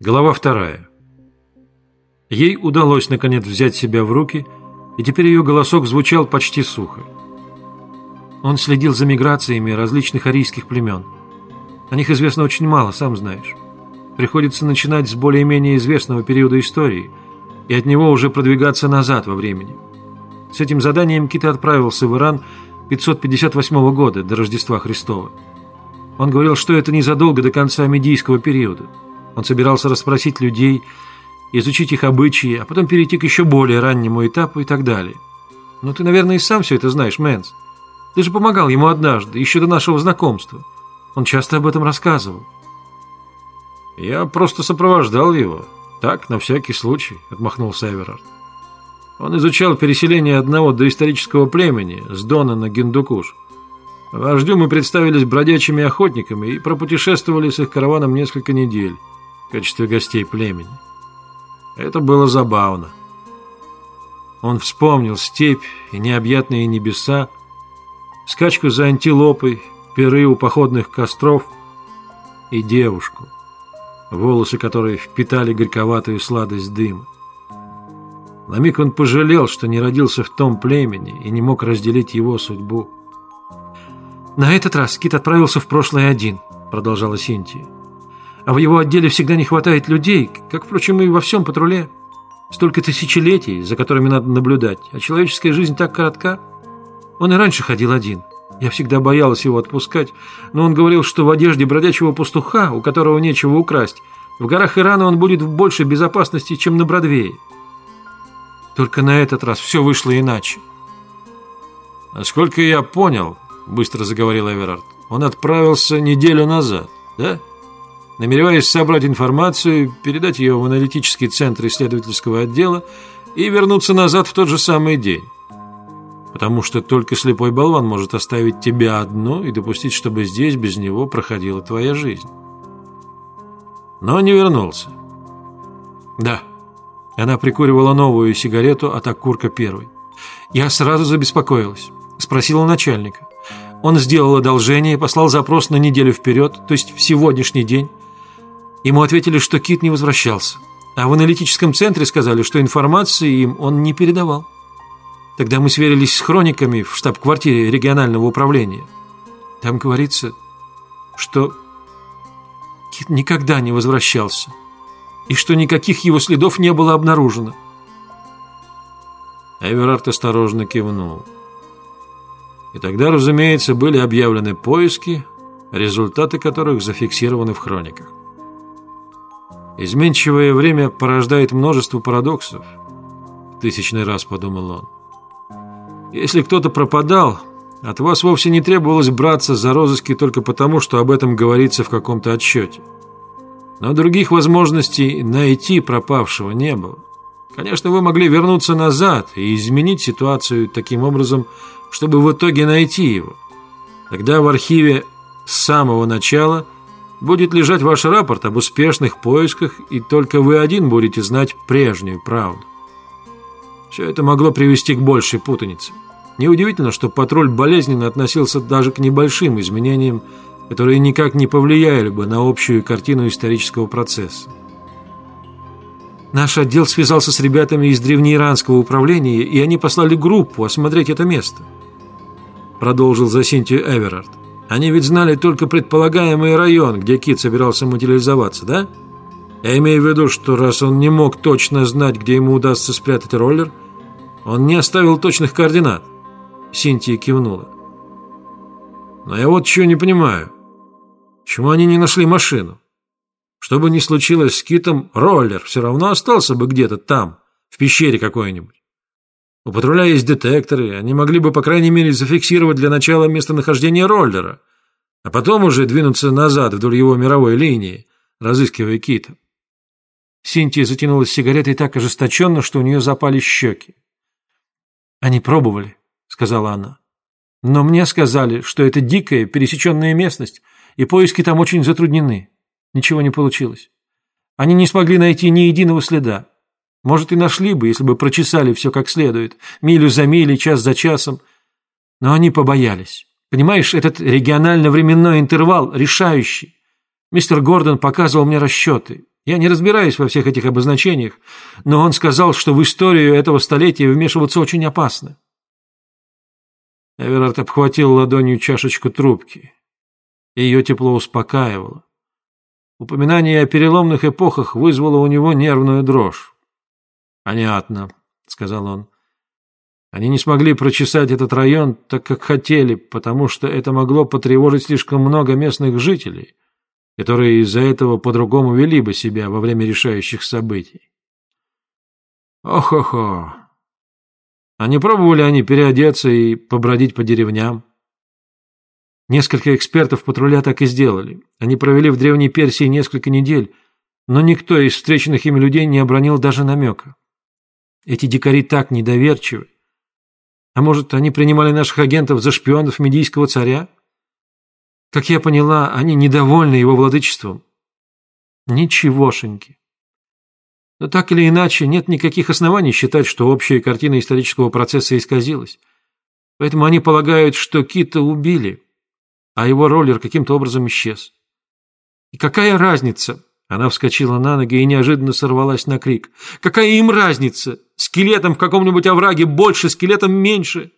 Глава вторая. Ей удалось наконец взять себя в руки, и теперь ее голосок звучал почти сухо. Он следил за миграциями различных арийских племен. О них известно очень мало, сам знаешь. Приходится начинать с более-менее известного периода истории, и от него уже продвигаться назад во времени. С этим заданием Кита отправился в Иран 558 года, до Рождества Христова. Он говорил, что это незадолго до конца медийского периода. Он собирался расспросить людей, изучить их обычаи, а потом перейти к еще более раннему этапу и так далее. Но ты, наверное, и сам все это знаешь, Мэнс. Ты же помогал ему однажды, еще до нашего знакомства. Он часто об этом рассказывал. «Я просто сопровождал его. Так, на всякий случай», — отмахнулся Эверард. Он изучал переселение одного доисторического племени с Дона на Гиндукуш. Вождю мы представились бродячими охотниками и пропутешествовали с их караваном несколько недель в качестве гостей племени. Это было забавно. Он вспомнил степь и необъятные небеса, скачку за антилопой, перы у походных костров и девушку, волосы которой впитали горьковатую сладость дыма. На миг он пожалел, что не родился в том племени и не мог разделить его судьбу. «На этот раз Кит отправился в прошлое один», — продолжала Синтия. «А в его отделе всегда не хватает людей, как, впрочем, и во всем патруле. Столько тысячелетий, за которыми надо наблюдать, а человеческая жизнь так коротка. Он и раньше ходил один. Я всегда боялась его отпускать, но он говорил, что в одежде бродячего пастуха, у которого нечего украсть, в горах Ирана он будет в большей безопасности, чем на Бродвее. Только на этот раз все вышло иначе. «Насколько я понял», — быстро заговорил Эверард, «он отправился неделю назад, да? Намереваясь собрать информацию, передать ее в аналитический центр исследовательского отдела и вернуться назад в тот же самый день. Потому что только слепой болван может оставить тебя одну и допустить, чтобы здесь без него проходила твоя жизнь. Но не вернулся. Да. Она прикуривала новую сигарету от окурка первой. Я сразу забеспокоилась. Спросила начальника. Он сделал одолжение послал запрос на неделю вперед, то есть в сегодняшний день. Ему ответили, что Кит не возвращался. А в аналитическом центре сказали, что информации им он не передавал. Тогда мы сверились с хрониками в штаб-квартире регионального управления. Там говорится, что Кит никогда не возвращался и что никаких его следов не было обнаружено. Эверард осторожно кивнул. И тогда, разумеется, были объявлены поиски, результаты которых зафиксированы в хрониках. Изменчивое время порождает множество парадоксов. Тысячный раз подумал он. Если кто-то пропадал, от вас вовсе не требовалось браться за розыски только потому, что об этом говорится в каком-то отчете. Но других возможностей найти пропавшего не было. Конечно, вы могли вернуться назад и изменить ситуацию таким образом, чтобы в итоге найти его. Тогда в архиве с самого начала будет лежать ваш рапорт об успешных поисках, и только вы один будете знать прежнюю правду. Все это могло привести к большей путанице. Неудивительно, что патруль болезненно относился даже к небольшим изменениям которые никак не повлияли бы на общую картину исторического процесса. Наш отдел связался с ребятами из древнеиранского управления, и они послали группу осмотреть это место. Продолжил за Синтию Эверард. Они ведь знали только предполагаемый район, где Кит собирался материализоваться, да? Я имею в виду, что раз он не мог точно знать, где ему удастся спрятать роллер, он не оставил точных координат. Синтия кивнула. Но я вот чего не понимаю. Почему они не нашли машину? Что бы ни случилось с Китом, роллер все равно остался бы где-то там, в пещере какой-нибудь. У патруля есть детекторы, они могли бы, по крайней мере, зафиксировать для начала местонахождение роллера, а потом уже двинуться назад вдоль его мировой линии, разыскивая Кита. Синтия затянулась сигаретой так ожесточенно, что у нее запали щеки. «Они пробовали», — сказала она. «Но мне сказали, что это дикая пересеченная местность, и поиски там очень затруднены. Ничего не получилось. Они не смогли найти ни единого следа. Может, и нашли бы, если бы прочесали все как следует, милю за милей, час за часом. Но они побоялись. Понимаешь, этот регионально-временной интервал решающий. Мистер Гордон показывал мне расчеты. Я не разбираюсь во всех этих обозначениях, но он сказал, что в историю этого столетия вмешиваться очень опасно. Эверард обхватил ладонью чашечку трубки. Ее тепло успокаивало. Упоминание о переломных эпохах вызвало у него нервную дрожь. «Понятно», — сказал он. Они не смогли прочесать этот район так, как хотели, потому что это могло потревожить слишком много местных жителей, которые из-за этого по-другому вели бы себя во время решающих событий. Ох-охо! А не пробовали они переодеться и побродить по деревням? Несколько экспертов патруля так и сделали. Они провели в Древней Персии несколько недель, но никто из встреченных ими людей не обронил даже намека. Эти дикари так недоверчивы, а может, они принимали наших агентов за шпионов медийского царя? Как я поняла, они недовольны его владычеством. Ничегошеньки. Но так или иначе, нет никаких оснований считать, что общая картина исторического процесса исказилась. Поэтому они полагают, что Кита убили, а его роллер каким-то образом исчез. И какая разница? Она вскочила на ноги и неожиданно сорвалась на крик. Какая им разница? Скелетом в каком-нибудь овраге больше, скелетом меньше.